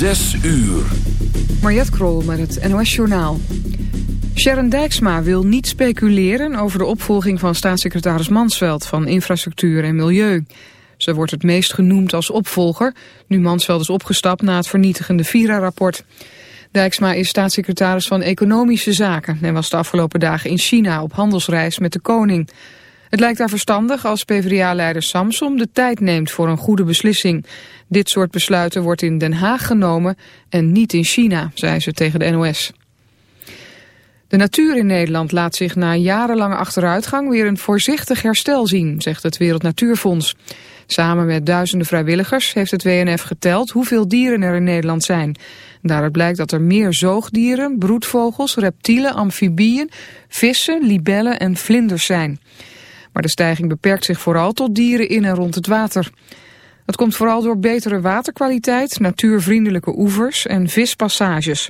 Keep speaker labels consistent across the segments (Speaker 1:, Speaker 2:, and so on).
Speaker 1: Zes uur.
Speaker 2: Mariette Krol met het NOS Journaal. Sharon Dijksma wil niet speculeren over de opvolging van staatssecretaris Mansveld van Infrastructuur en Milieu. Ze wordt het meest genoemd als opvolger, nu Mansveld is opgestapt na het vernietigende Vira-rapport. Dijksma is staatssecretaris van Economische Zaken en was de afgelopen dagen in China op handelsreis met de koning. Het lijkt daar verstandig als PvdA-leider Samsom de tijd neemt voor een goede beslissing. Dit soort besluiten wordt in Den Haag genomen en niet in China, zei ze tegen de NOS. De natuur in Nederland laat zich na jarenlange achteruitgang weer een voorzichtig herstel zien, zegt het Wereld Natuurfonds. Samen met duizenden vrijwilligers heeft het WNF geteld hoeveel dieren er in Nederland zijn. Daaruit blijkt dat er meer zoogdieren, broedvogels, reptielen, amfibieën, vissen, libellen en vlinders zijn. Maar de stijging beperkt zich vooral tot dieren in en rond het water. Dat komt vooral door betere waterkwaliteit, natuurvriendelijke oevers en vispassages.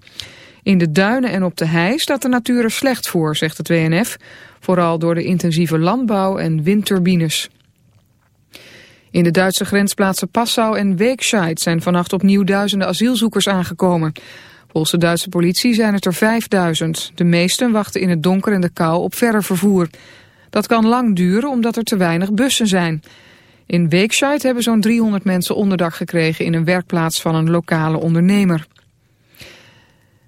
Speaker 2: In de duinen en op de hei staat de natuur er slecht voor, zegt het WNF. Vooral door de intensieve landbouw en windturbines. In de Duitse grensplaatsen Passau en Weekscheid zijn vannacht opnieuw duizenden asielzoekers aangekomen. Volgens de Duitse politie zijn het er 5000. De meesten wachten in het donker en de kou op verder vervoer. Dat kan lang duren omdat er te weinig bussen zijn. In Weekscheid hebben zo'n 300 mensen onderdak gekregen in een werkplaats van een lokale ondernemer.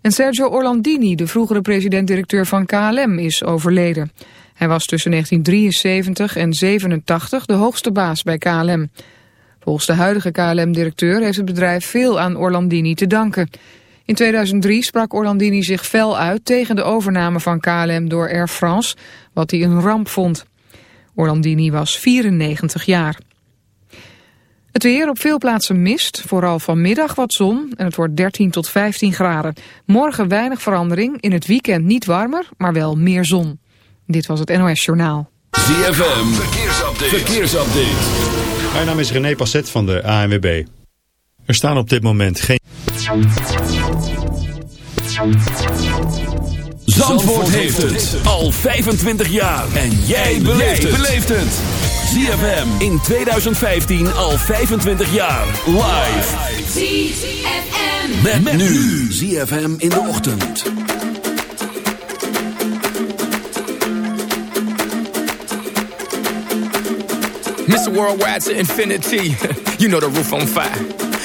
Speaker 2: En Sergio Orlandini, de vroegere president-directeur van KLM, is overleden. Hij was tussen 1973 en 87 de hoogste baas bij KLM. Volgens de huidige KLM-directeur heeft het bedrijf veel aan Orlandini te danken. In 2003 sprak Orlandini zich fel uit tegen de overname van KLM door Air France, wat hij een ramp vond. Orlandini was 94 jaar. Het weer op veel plaatsen mist, vooral vanmiddag wat zon en het wordt 13 tot 15 graden. Morgen weinig verandering, in het weekend niet warmer, maar wel meer zon. Dit was het NOS Journaal.
Speaker 1: ZFM, verkeersupdate. verkeersupdate.
Speaker 3: Mijn naam is René Passet van de ANWB. Er staan op dit moment geen...
Speaker 1: Zandvoort heeft het al 25 jaar. En jij beleeft het. ZFM in 2015 al 25 jaar. Live.
Speaker 4: ZFM.
Speaker 1: Met, met nu. ZFM in de ochtend.
Speaker 5: Mr. Worldwide to infinity. you know the roof on fire.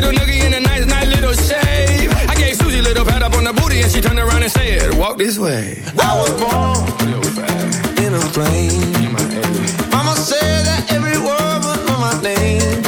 Speaker 5: Little noogie in a nice, nice little shave. I gave Susie a little pat up on the booty, and she turned around and said, Walk this way.
Speaker 6: I was born in a plane. Mama said that every word was know my name.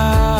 Speaker 7: sky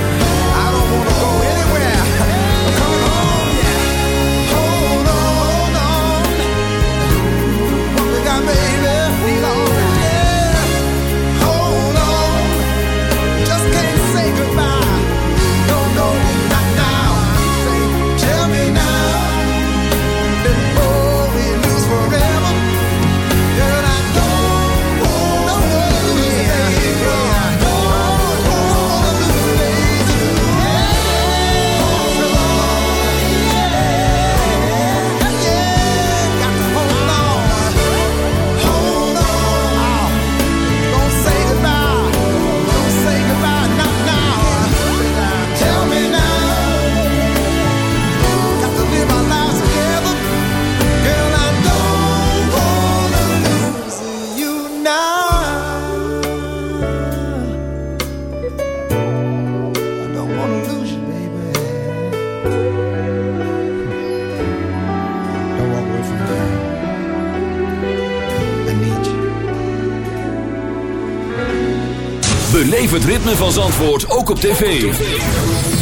Speaker 8: Beleef het ritme van Zandvoort ook op tv.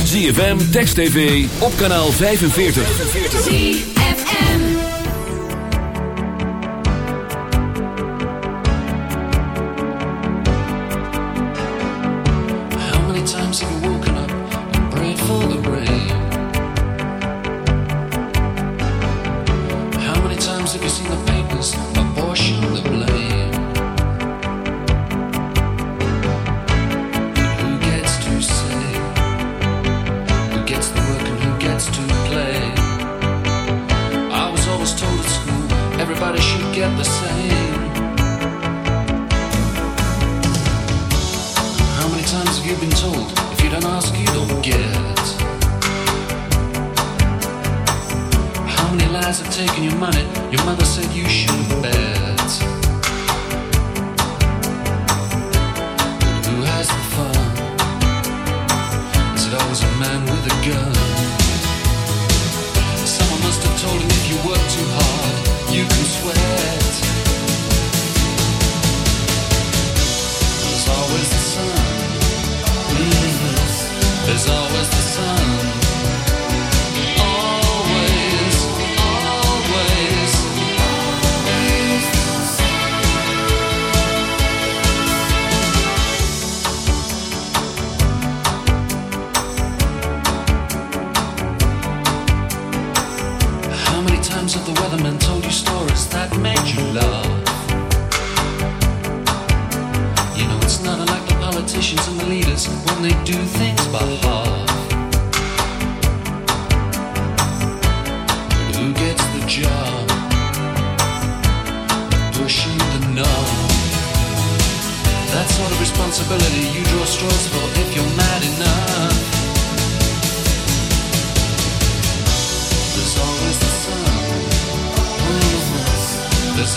Speaker 8: ZFM, Text TV, op kanaal 45.
Speaker 9: How many times you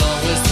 Speaker 9: always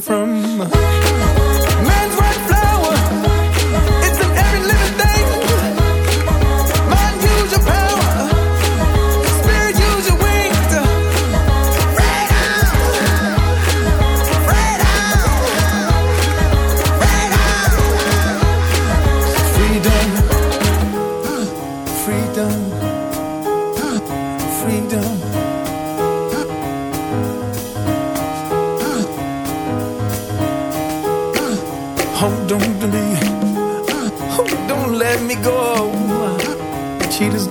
Speaker 10: from.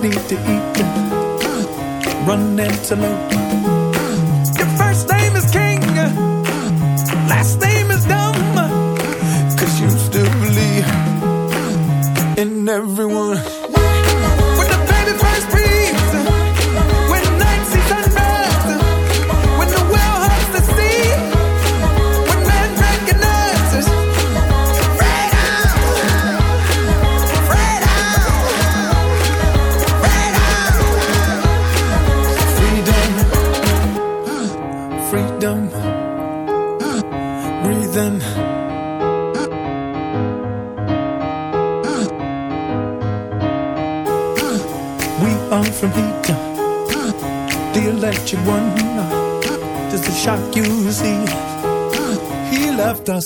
Speaker 10: need to eat them. Run antelope.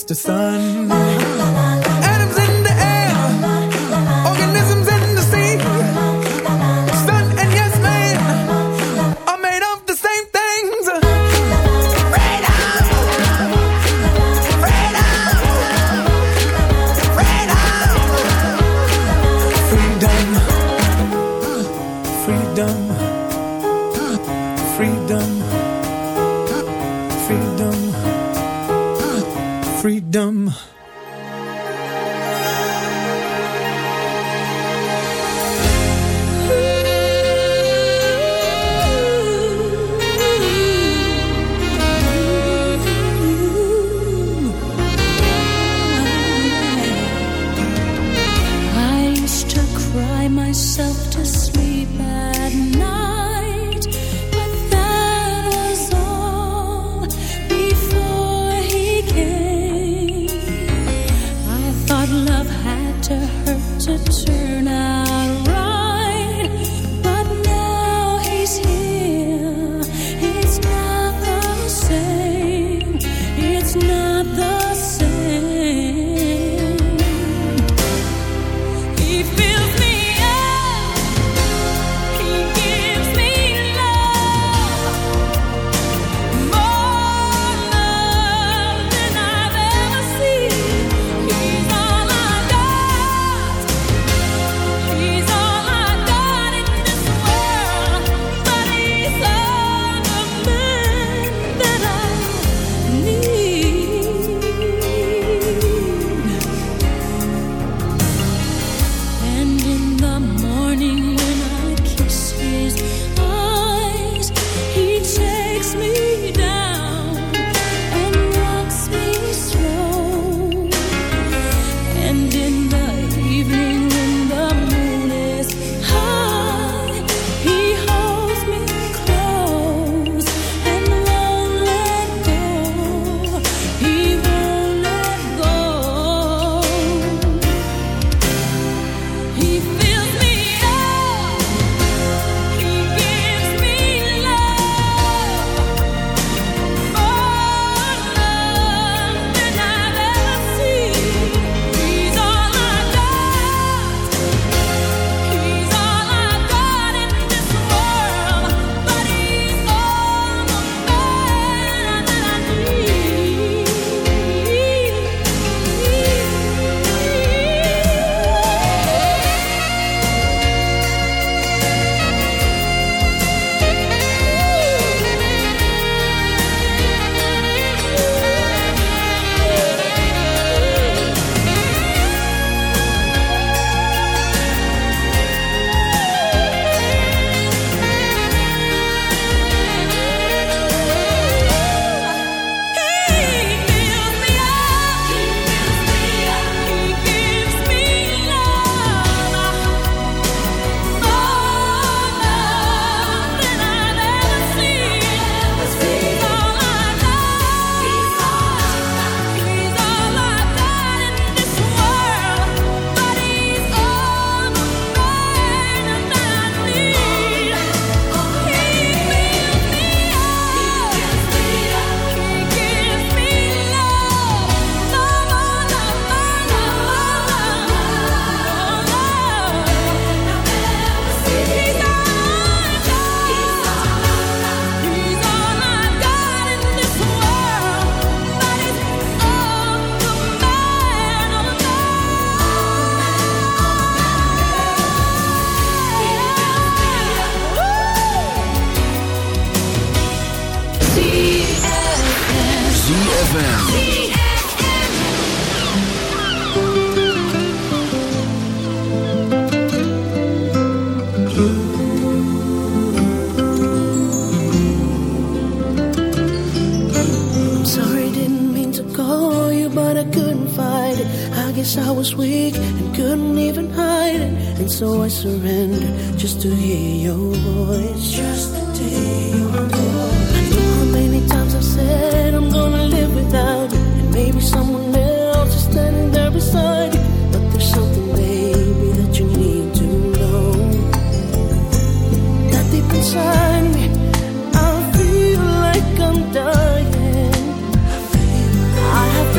Speaker 11: to sun. The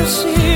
Speaker 8: 起